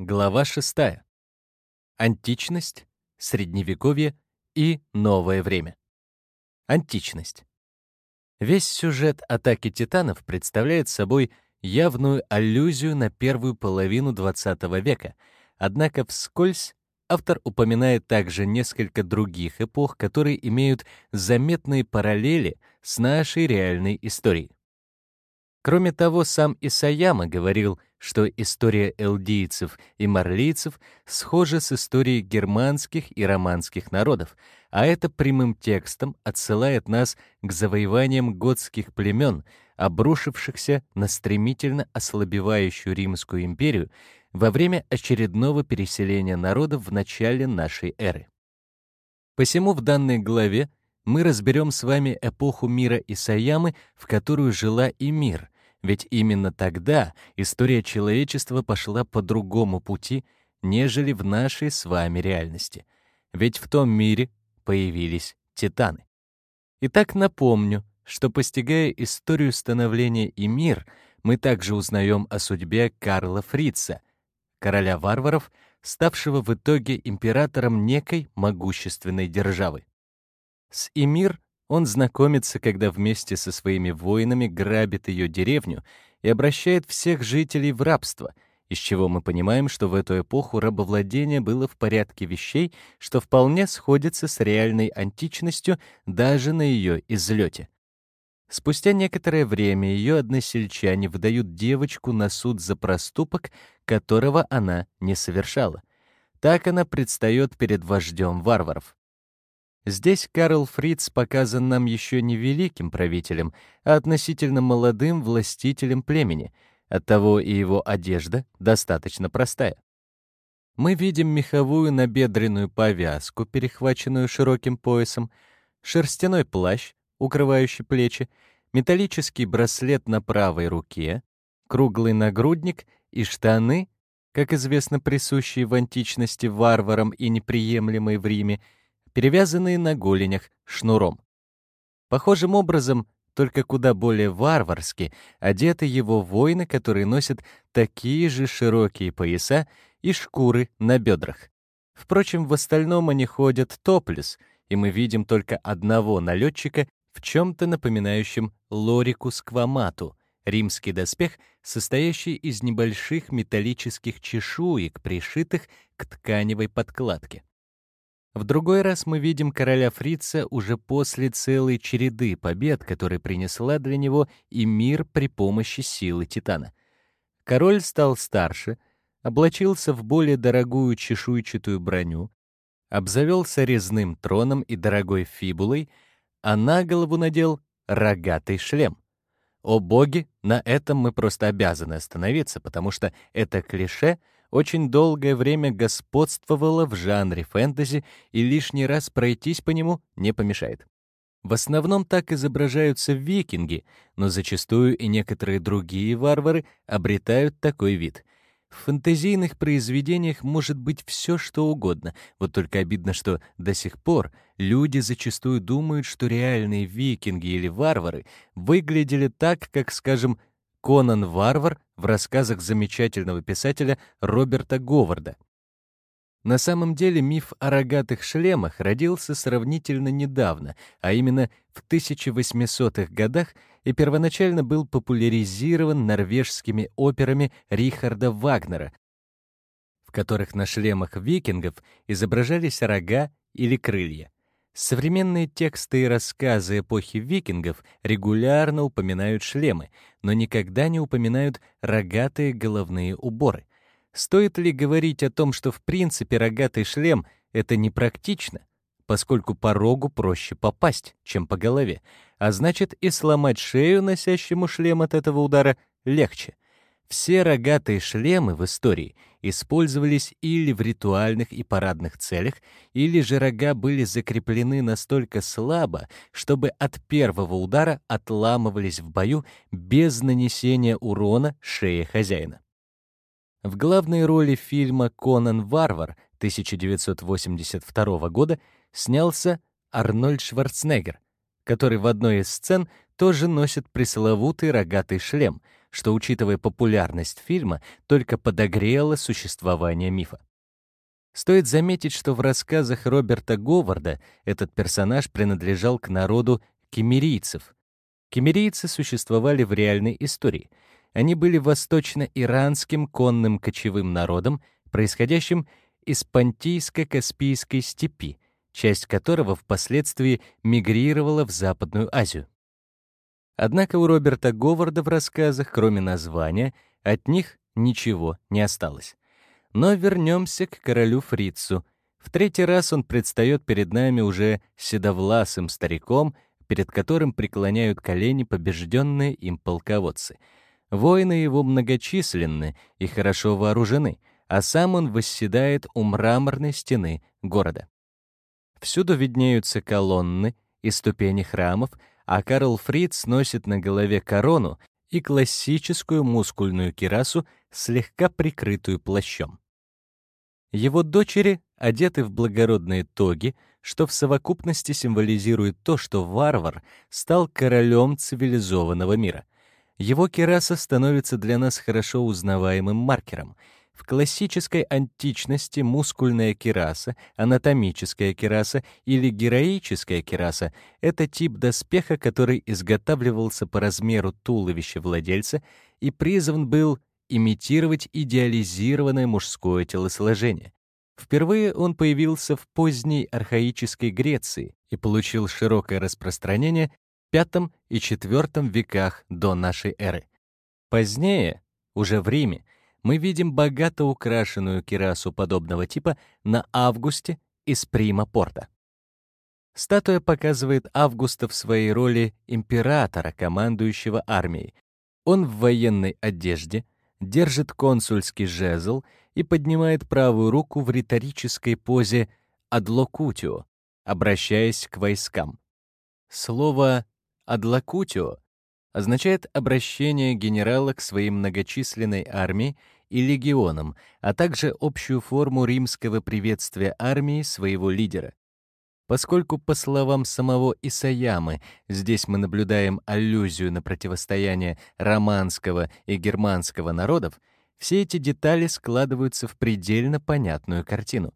Глава 6. Античность, Средневековье и Новое время. Античность. Весь сюжет «Атаки титанов» представляет собой явную аллюзию на первую половину XX века, однако вскользь автор упоминает также несколько других эпох, которые имеют заметные параллели с нашей реальной историей. Кроме того, сам Исаяма говорил, что история элдийцев и марлийцев схожа с историей германских и романских народов, а это прямым текстом отсылает нас к завоеваниям готских племен, обрушившихся на стремительно ослабевающую Римскую империю во время очередного переселения народов в начале нашей эры. Посему в данной главе мы разберем с вами эпоху мира Исаямы, в которую жила и мир — ведь именно тогда история человечества пошла по другому пути, нежели в нашей с вами реальности. Ведь в том мире появились титаны. Итак, напомню, что постигая историю становления и мир, мы также узнаем о судьбе Карла Фрица, короля варваров, ставшего в итоге императором некой могущественной державы. С Эмир он знакомится, когда вместе со своими воинами грабит ее деревню и обращает всех жителей в рабство, из чего мы понимаем, что в эту эпоху рабовладение было в порядке вещей, что вполне сходится с реальной античностью даже на ее излете. Спустя некоторое время ее односельчане выдают девочку на суд за проступок, которого она не совершала. Так она предстает перед вождем варваров. Здесь Карл Фриц показан нам еще не великим правителем, а относительно молодым властителем племени, оттого и его одежда достаточно простая. Мы видим меховую набедренную повязку, перехваченную широким поясом, шерстяной плащ, укрывающий плечи, металлический браслет на правой руке, круглый нагрудник и штаны, как известно присущие в античности варварам и неприемлемые в Риме, перевязанные на голенях шнуром. Похожим образом, только куда более варварски, одеты его воины, которые носят такие же широкие пояса и шкуры на бедрах. Впрочем, в остальном они ходят топлес, и мы видим только одного налетчика в чем-то напоминающем лорику сквамату, римский доспех, состоящий из небольших металлических чешуек, пришитых к тканевой подкладке. В другой раз мы видим короля Фрица уже после целой череды побед, которые принесла для него и мир при помощи силы Титана. Король стал старше, облачился в более дорогую чешуйчатую броню, обзавелся резным троном и дорогой фибулой, а на голову надел рогатый шлем. О боги, на этом мы просто обязаны остановиться, потому что это клише — очень долгое время господствовало в жанре фэнтези, и лишний раз пройтись по нему не помешает. В основном так изображаются викинги, но зачастую и некоторые другие варвары обретают такой вид. В фэнтезийных произведениях может быть все, что угодно, вот только обидно, что до сих пор люди зачастую думают, что реальные викинги или варвары выглядели так, как, скажем, Конан Варвар в рассказах замечательного писателя Роберта Говарда. На самом деле миф о рогатых шлемах родился сравнительно недавно, а именно в 1800-х годах и первоначально был популяризирован норвежскими операми Рихарда Вагнера, в которых на шлемах викингов изображались рога или крылья. Современные тексты и рассказы эпохи викингов регулярно упоминают шлемы, но никогда не упоминают рогатые головные уборы. Стоит ли говорить о том, что в принципе рогатый шлем — это непрактично, поскольку по рогу проще попасть, чем по голове, а значит и сломать шею носящему шлем от этого удара легче — все рогатые шлемы в истории использовались или в ритуальных и парадных целях, или же рога были закреплены настолько слабо, чтобы от первого удара отламывались в бою без нанесения урона шее хозяина. В главной роли фильма «Конан Варвар» 1982 года снялся Арнольд Шварценеггер, который в одной из сцен тоже носит пресловутый рогатый шлем — что, учитывая популярность фильма, только подогрело существование мифа. Стоит заметить, что в рассказах Роберта Говарда этот персонаж принадлежал к народу кемерийцев. Кемерийцы существовали в реальной истории. Они были восточно-иранским конным кочевым народом, происходящим из Понтийско-Каспийской степи, часть которого впоследствии мигрировала в Западную Азию. Однако у Роберта Говарда в рассказах, кроме названия, от них ничего не осталось. Но вернемся к королю Фрицу. В третий раз он предстает перед нами уже седовласым стариком, перед которым преклоняют колени побежденные им полководцы. Воины его многочисленны и хорошо вооружены, а сам он восседает у мраморной стены города. Всюду виднеются колонны и ступени храмов, а Карл Фриц носит на голове корону и классическую мускульную кирасу, слегка прикрытую плащом. Его дочери одеты в благородные тоги, что в совокупности символизирует то, что варвар стал королем цивилизованного мира. Его кираса становится для нас хорошо узнаваемым маркером — в классической античности мускульная кераса, анатомическая кераса или героическая кераса — это тип доспеха, который изготавливался по размеру туловища владельца и призван был имитировать идеализированное мужское телосложение. Впервые он появился в поздней архаической Греции и получил широкое распространение в V и IV веках до нашей эры. Позднее, уже в Риме, мы видим богато украшенную кирасу подобного типа на Августе из Прима Порта. Статуя показывает Августа в своей роли императора, командующего армией. Он в военной одежде, держит консульский жезл и поднимает правую руку в риторической позе «адлокутио», обращаясь к войскам. Слово «адлокутио» означает обращение генерала к своей многочисленной армии и легионам, а также общую форму римского приветствия армии своего лидера. Поскольку, по словам самого Исаямы, здесь мы наблюдаем аллюзию на противостояние романского и германского народов, все эти детали складываются в предельно понятную картину.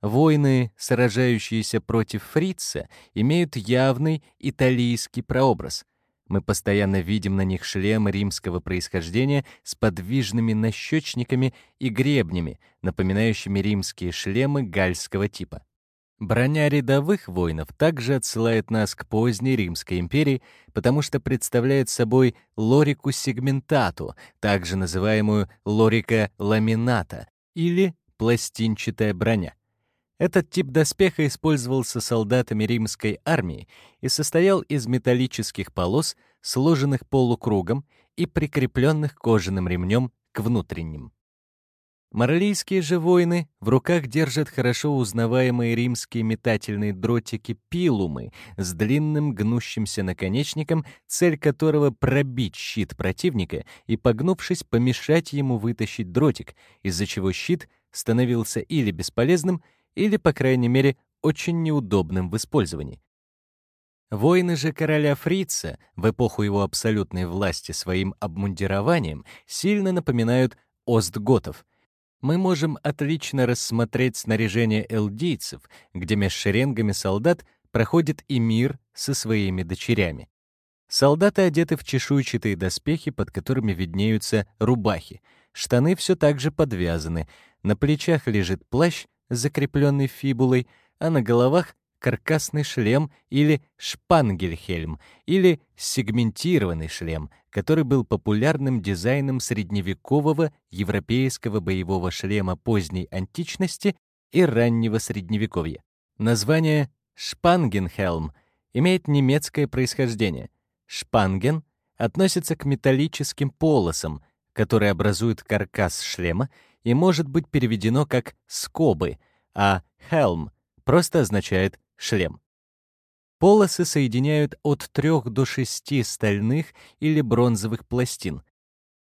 Воины, сражающиеся против фрица, имеют явный италийский прообраз — мы постоянно видим на них шлемы римского происхождения с подвижными нащечниками и гребнями, напоминающими римские шлемы гальского типа. Броня рядовых воинов также отсылает нас к поздней Римской империи, потому что представляет собой лорику сегментату, также называемую лорика ламината, или пластинчатая броня. Этот тип доспеха использовался солдатами римской армии и состоял из металлических полос, сложенных полукругом и прикрепленных кожаным ремнем к внутренним. Марлийские же воины в руках держат хорошо узнаваемые римские метательные дротики пилумы с длинным гнущимся наконечником, цель которого пробить щит противника и, погнувшись, помешать ему вытащить дротик, из-за чего щит становился или бесполезным, или, по крайней мере, очень неудобным в использовании. Воины же короля Фрица в эпоху его абсолютной власти своим обмундированием сильно напоминают остготов. Мы можем отлично рассмотреть снаряжение элдийцев, где меж шеренгами солдат проходит эмир со своими дочерями. Солдаты одеты в чешуйчатые доспехи, под которыми виднеются рубахи. Штаны все так же подвязаны. На плечах лежит плащ, закрепленный фибулой, а на головах каркасный шлем или шпангельхельм, или сегментированный шлем, который был популярным дизайном средневекового европейского боевого шлема поздней античности и раннего средневековья. Название «шпангенхельм» имеет немецкое происхождение. «Шпанген» относится к металлическим полосам, которые образуют каркас шлема и может быть переведено как «скобы», а «helm» просто означает «шлем». Полосы соединяют от 3 до 6 стальных или бронзовых пластин.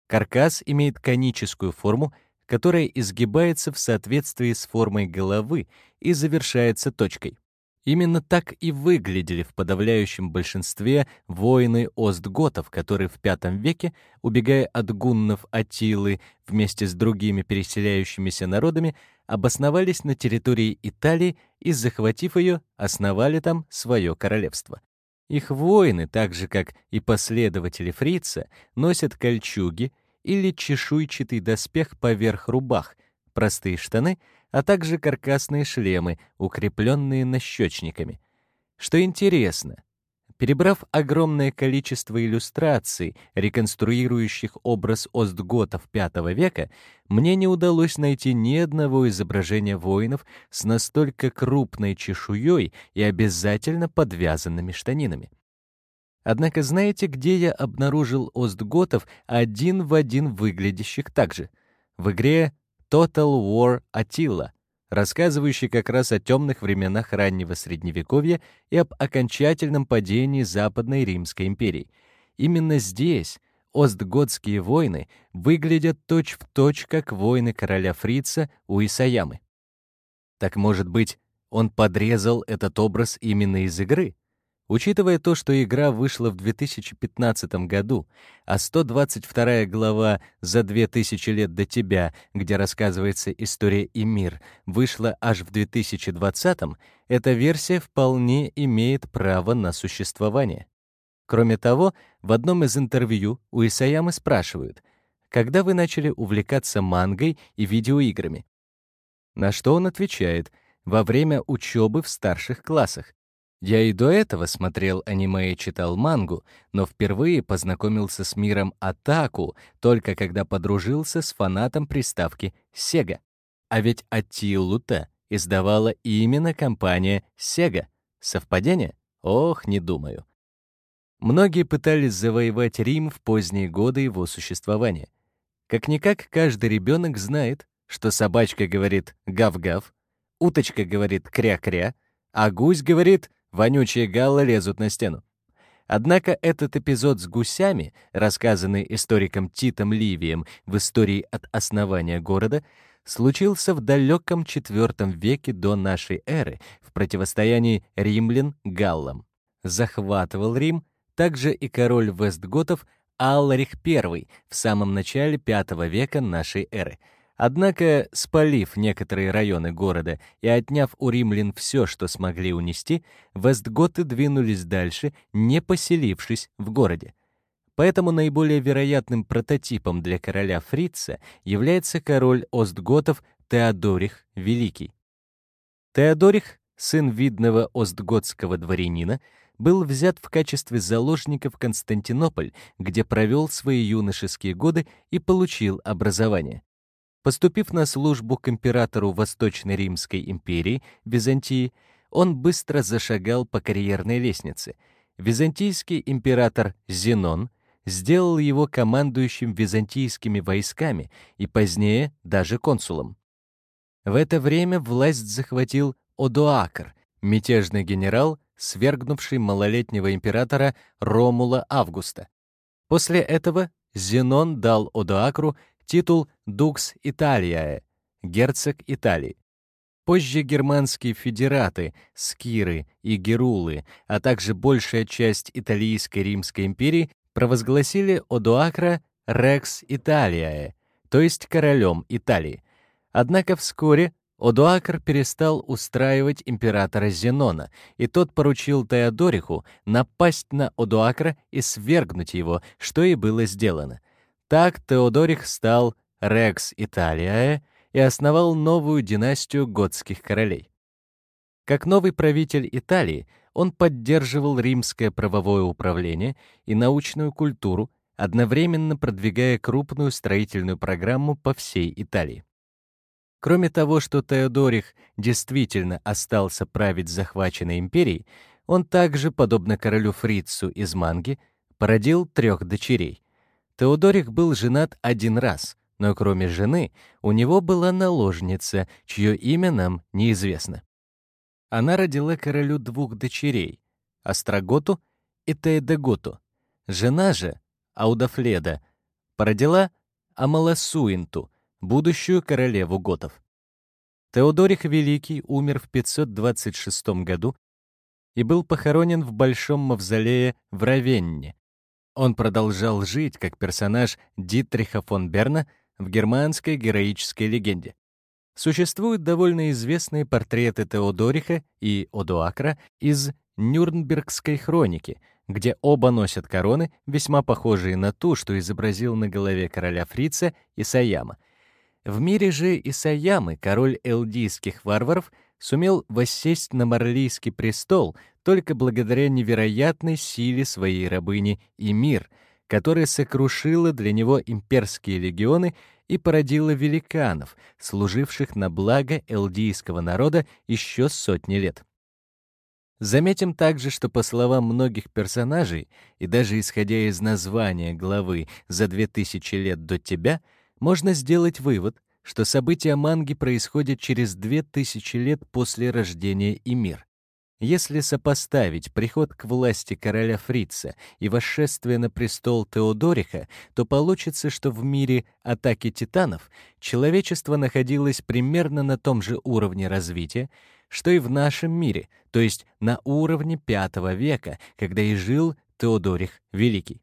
Каркас имеет коническую форму, которая изгибается в соответствии с формой головы и завершается точкой. Именно так и выглядели в подавляющем большинстве воины остготов, которые в V веке, убегая от гуннов Атилы вместе с другими переселяющимися народами, обосновались на территории Италии и, захватив ее, основали там свое королевство. Их воины, так же как и последователи фрица, носят кольчуги или чешуйчатый доспех поверх рубах, простые штаны — а также каркасные шлемы, укрепленные нащечниками. Что интересно, перебрав огромное количество иллюстраций, реконструирующих образ остготов V века, мне не удалось найти ни одного изображения воинов с настолько крупной чешуей и обязательно подвязанными штанинами. Однако знаете, где я обнаружил остготов один в один выглядящих так же? В игре Total War Attila, рассказывающий как раз о темных временах раннего Средневековья и об окончательном падении Западной Римской империи. Именно здесь остготские войны выглядят точь-в-точь, точь, как войны короля Фрица у Исаямы. Так, может быть, он подрезал этот образ именно из игры? Учитывая то, что игра вышла в 2015 году, а 122 глава «За две тысячи лет до тебя», где рассказывается история и мир, вышла аж в 2020, эта версия вполне имеет право на существование. Кроме того, в одном из интервью у Исаямы спрашивают, когда вы начали увлекаться мангой и видеоиграми? На что он отвечает, во время учебы в старших классах. Я и до этого смотрел аниме и читал мангу, но впервые познакомился с миром Атаку только когда подружился с фанатом приставки Sega. А ведь Атилу-то издавала именно компания Sega. Совпадение? Ох, не думаю. Многие пытались завоевать Рим в поздние годы его существования. Как-никак каждый ребенок знает, что собачка говорит «гав-гав», уточка говорит «кря-кря», а гусь говорит Вонючие галлы лезут на стену. Однако этот эпизод с гусями, рассказанный историком Титом Ливием в истории от основания города, случился в далеком IV веке до нашей эры в противостоянии римлян-галлам. Захватывал Рим также и король Вестготов Алларих I в самом начале V века нашей эры — Однако, спалив некоторые районы города и отняв у римлян все, что смогли унести, вестготы двинулись дальше, не поселившись в городе. Поэтому наиболее вероятным прототипом для короля Фрица является король Остготов Теодорих Великий. Теодорих, сын видного остготского дворянина, был взят в качестве заложника в Константинополь, где провел свои юношеские годы и получил образование. Поступив на службу к императору Восточной Римской империи, Византии, он быстро зашагал по карьерной лестнице. Византийский император Зенон сделал его командующим византийскими войсками и позднее даже консулом. В это время власть захватил Одоакр, мятежный генерал, свергнувший малолетнего императора Ромула Августа. После этого Зенон дал Одоакру титул «Дукс Италиаe» — герцог Италии. Позже германские федераты, скиры и герулы, а также большая часть Италийской Римской империи провозгласили Одуакра «Рекс Италиаe», то есть королем Италии. Однако вскоре Одуакр перестал устраивать императора Зенона, и тот поручил Теодориху напасть на Одуакра и свергнуть его, что и было сделано. Так Теодорих стал Рекс Италиаe и основал новую династию готских королей. Как новый правитель Италии, он поддерживал римское правовое управление и научную культуру, одновременно продвигая крупную строительную программу по всей Италии. Кроме того, что Теодорих действительно остался править захваченной империей, он также, подобно королю Фрицу из Манги, породил трех дочерей Теодорик был женат один раз, но кроме жены у него была наложница, чье имя нам неизвестно. Она родила королю двух дочерей — Остроготу и Теедеготу. Жена же, Аудафледа, породила Амаласуинту, будущую королеву готов. Теодорих Великий умер в 526 году и был похоронен в Большом мавзолее в Равенне. Он продолжал жить как персонаж Дитриха фон Берна в германской героической легенде. Существуют довольно известные портреты Теодориха и Одуакра из Нюрнбергской хроники, где оба носят короны, весьма похожие на ту, что изобразил на голове короля Фрица Исаяма. В мире же Исаямы, король элдийских варваров, сумел воссесть на Марлийский престол только благодаря невероятной силе своей рабыни Эмир, которая сокрушила для него имперские легионы и породила великанов, служивших на благо элдийского народа еще сотни лет. Заметим также, что по словам многих персонажей, и даже исходя из названия главы «За две тысячи лет до тебя», можно сделать вывод, что события манги происходят через две тысячи лет после рождения Эмир. Если сопоставить приход к власти короля Фрица и восшествие на престол Теодориха, то получится, что в мире атаки титанов человечество находилось примерно на том же уровне развития, что и в нашем мире, то есть на уровне V века, когда и жил Теодорих Великий.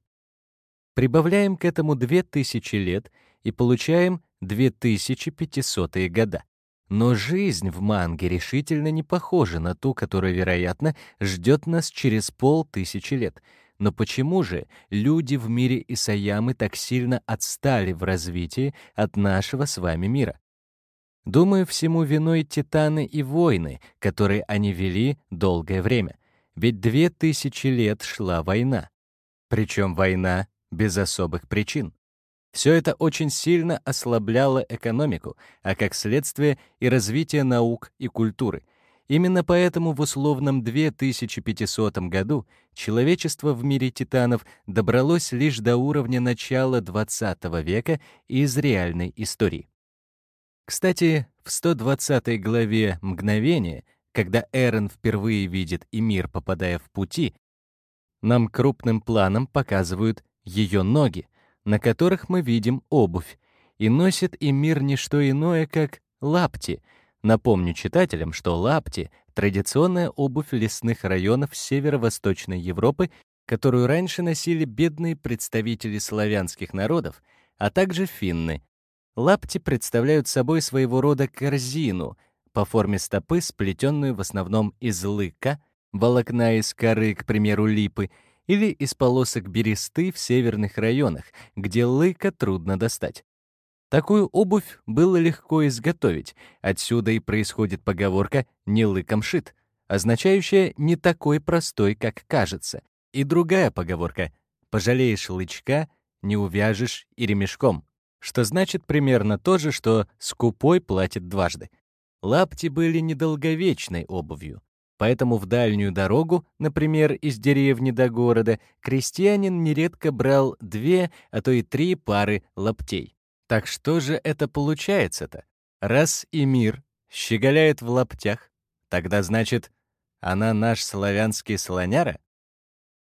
Прибавляем к этому 2000 лет и получаем 2500-е года. Но жизнь в манге решительно не похожа на ту, которая, вероятно, ждет нас через полтысячи лет. Но почему же люди в мире Исаямы так сильно отстали в развитии от нашего с вами мира? Думаю, всему виной титаны и войны, которые они вели долгое время. Ведь две тысячи лет шла война. Причем война без особых причин. Все это очень сильно ослабляло экономику, а как следствие и развитие наук и культуры. Именно поэтому в условном 2500 году человечество в мире титанов добралось лишь до уровня начала 20 века из реальной истории. Кстати, в 120 главе «Мгновение», когда Эрен впервые видит и мир, попадая в пути, нам крупным планом показывают ее ноги, на которых мы видим обувь, и носит и мир не что иное, как лапти. Напомню читателям, что лапти — традиционная обувь лесных районов северо-восточной Европы, которую раньше носили бедные представители славянских народов, а также финны. Лапти представляют собой своего рода корзину, по форме стопы, сплетенную в основном из лыка, волокна из коры, к примеру, липы, или из полосок бересты в северных районах, где лыка трудно достать. Такую обувь было легко изготовить, отсюда и происходит поговорка «не лыком шит», означающая «не такой простой, как кажется». И другая поговорка «пожалеешь лычка, не увяжешь и ремешком», что значит примерно то же, что «скупой платит дважды». Лапти были недолговечной обувью. Поэтому в дальнюю дорогу, например, из деревни до города, крестьянин нередко брал две, а то и три пары лаптей. Так что же это получается-то? Раз и мир щеголяет в лаптях, тогда значит, она наш славянский слоняра?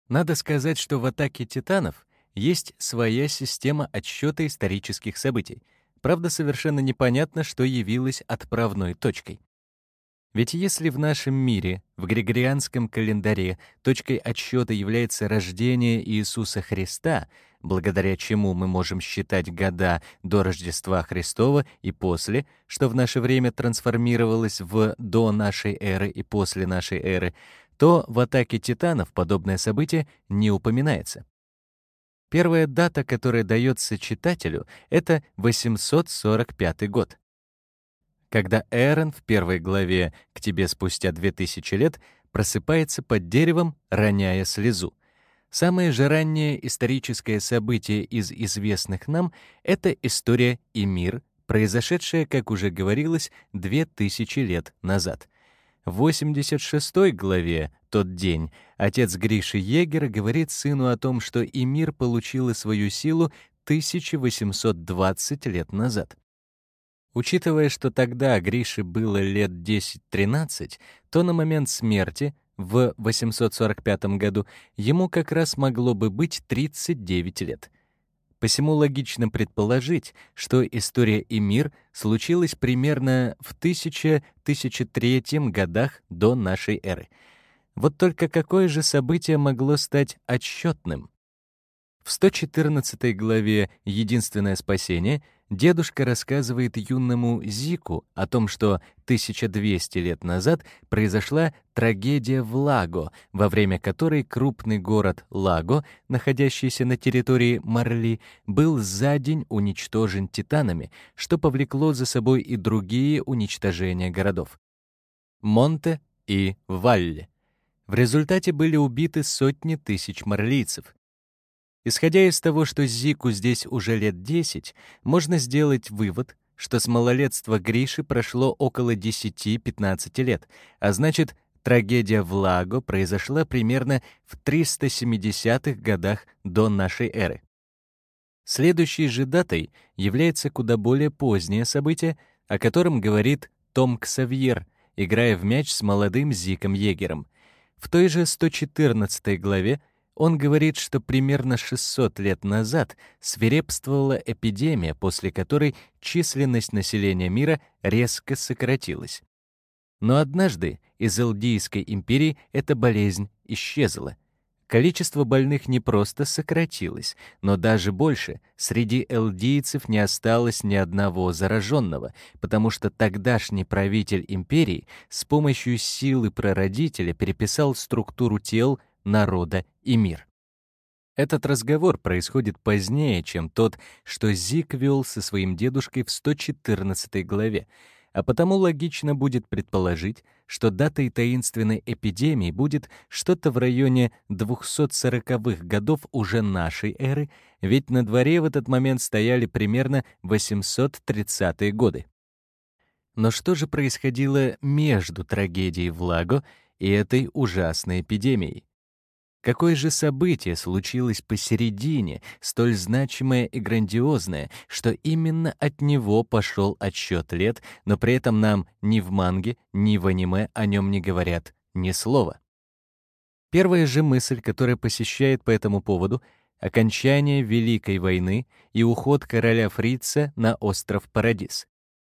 Надо сказать, что в атаке титанов есть своя система отсчета исторических событий. Правда, совершенно непонятно, что явилось отправной точкой. Ведь если в нашем мире, в Григорианском календаре, точкой отсчета является рождение Иисуса Христа, благодаря чему мы можем считать года до Рождества Христова и после, что в наше время трансформировалось в до нашей эры и после нашей эры, то в атаке титанов подобное событие не упоминается. Первая дата, которая дается читателю, это 845 год когда Эрен в первой главе «К тебе спустя две тысячи лет» просыпается под деревом, роняя слезу. Самое же раннее историческое событие из известных нам — это история и мир, произошедшая, как уже говорилось, две тысячи лет назад. В 86 главе «Тот день» отец Гриши Егера говорит сыну о том, что и мир получила свою силу 1820 лет назад. Учитывая, что тогда Грише было лет 10-13, то на момент смерти в 845 году ему как раз могло бы быть 39 лет. Посему логично предположить, что история и мир случилась примерно в 1000-1003 годах до нашей эры. Вот только какое же событие могло стать отсчетным? В 114 главе «Единственное спасение» дедушка рассказывает юному Зику о том, что 1200 лет назад произошла трагедия в Лаго, во время которой крупный город Лаго, находящийся на территории Марли, был за день уничтожен титанами, что повлекло за собой и другие уничтожения городов. Монте и Валле. В результате были убиты сотни тысяч марлийцев. Исходя из того, что Зику здесь уже лет 10, можно сделать вывод, что с малолетства Гриши прошло около 10-15 лет, а значит, трагедия в Лаго произошла примерно в 370-х годах до нашей эры. Следующей же датой является куда более позднее событие, о котором говорит Том Ксавьер, играя в мяч с молодым Зиком Егером. В той же 114 главе он говорит, что примерно 600 лет назад свирепствовала эпидемия, после которой численность населения мира резко сократилась. Но однажды из Элдийской империи эта болезнь исчезла. Количество больных не просто сократилось, но даже больше. Среди элдийцев не осталось ни одного зараженного, потому что тогдашний правитель империи с помощью силы прародителя переписал структуру тел народа и мир. Этот разговор происходит позднее, чем тот, что Зик вел со своим дедушкой в 114 главе, а потому логично будет предположить, что датой таинственной эпидемии будет что-то в районе 240-х годов уже нашей эры, ведь на дворе в этот момент стояли примерно 830-е годы. Но что же происходило между трагедией в Лаго и этой ужасной эпидемией? Какое же событие случилось посередине, столь значимое и грандиозное, что именно от него пошел отсчет лет, но при этом нам ни в манге, ни в аниме о нем не говорят ни слова? Первая же мысль, которая посещает по этому поводу — окончание Великой войны и уход короля Фрица на остров Парадис.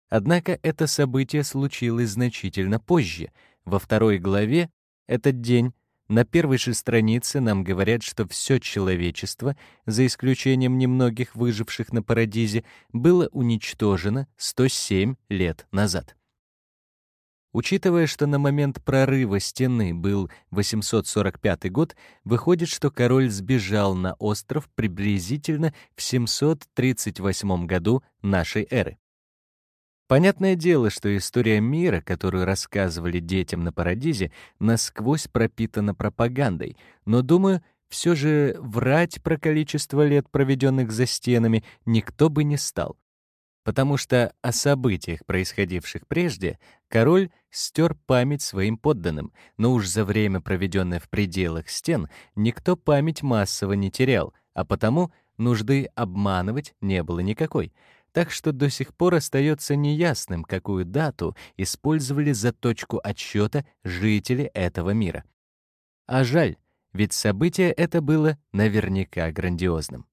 Однако это событие случилось значительно позже. Во второй главе этот день на первой же странице нам говорят, что все человечество, за исключением немногих выживших на Парадизе, было уничтожено 107 лет назад. Учитывая, что на момент прорыва стены был 845 год, выходит, что король сбежал на остров приблизительно в 738 году нашей эры. Понятное дело, что история мира, которую рассказывали детям на Парадизе, насквозь пропитана пропагандой, но, думаю, все же врать про количество лет, проведенных за стенами, никто бы не стал. Потому что о событиях, происходивших прежде, король стер память своим подданным, но уж за время, проведенное в пределах стен, никто память массово не терял, а потому нужды обманывать не было никакой — так что до сих пор остается неясным, какую дату использовали за точку отсчета жители этого мира. А жаль, ведь событие это было наверняка грандиозным.